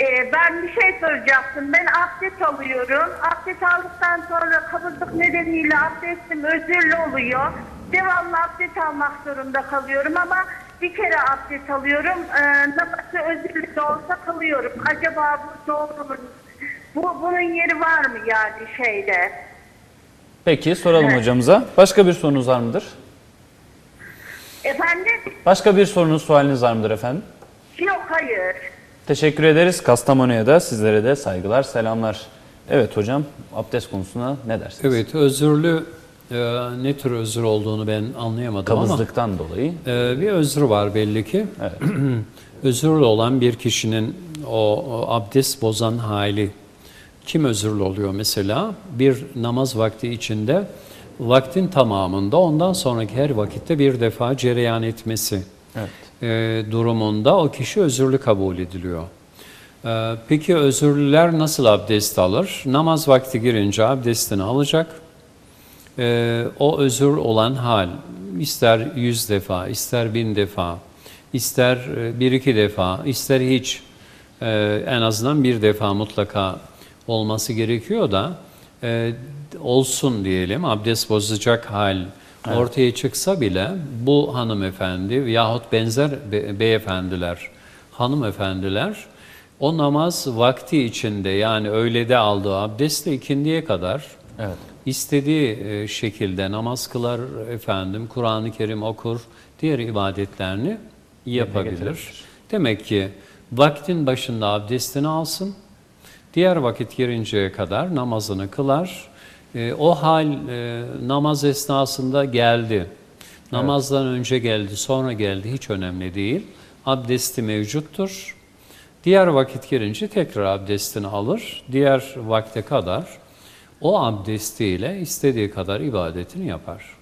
Ee, ben bir şey soracaktım. Ben abdest alıyorum. Abdest aldıktan sonra kabızlık nedeniyle abdestim özürlü oluyor. Devamlı abdest almak zorunda kalıyorum ama bir kere abdest alıyorum. Ee, namazı özürlü de olsa kalıyorum. Acaba bu doğru mu? Bu, bunun yeri var mı yani şeyde? Peki soralım hocamıza. Başka bir sorunuz var mıdır? Efendim? Başka bir sorunuz, sualiniz var mıdır efendim? Yok hayır. Teşekkür ederiz. Kastamonu'ya da sizlere de saygılar, selamlar. Evet hocam, abdest konusuna ne dersiniz? Evet, özürlü e, ne tür özür olduğunu ben anlayamadım Kabızlıktan dolayı. ama e, bir özür var belli ki. özürlü olan bir kişinin o, o abdest bozan hali kim özürlü oluyor mesela? Bir namaz vakti içinde vaktin tamamında ondan sonraki her vakitte bir defa cereyan etmesi Evet. e, durumunda o kişi özürlü kabul ediliyor. E, peki özürlüler nasıl abdest alır? Namaz vakti girince abdestini alacak. E, o özür olan hal ister yüz defa, ister bin defa, ister bir iki defa, ister hiç en azından bir defa mutlaka olması gerekiyor da olsun diyelim abdest bozacak hal ortaya çıksa bile bu hanımefendi yahut benzer be- beyefendiler, hanımefendiler o namaz vakti içinde yani öğlede aldığı abdestle ikindiye kadar Evet. istediği e, şekilde namaz kılar efendim, Kur'an-ı Kerim okur, diğer ibadetlerini yapabilir. Demek ki vaktin başında abdestini alsın, diğer vakit girinceye kadar namazını kılar. E, o hal e, namaz esnasında geldi, namazdan önce geldi, sonra geldi hiç önemli değil. Abdesti mevcuttur. Diğer vakit girince tekrar abdestini alır. Diğer vakte kadar o abdestiyle istediği kadar ibadetini yapar.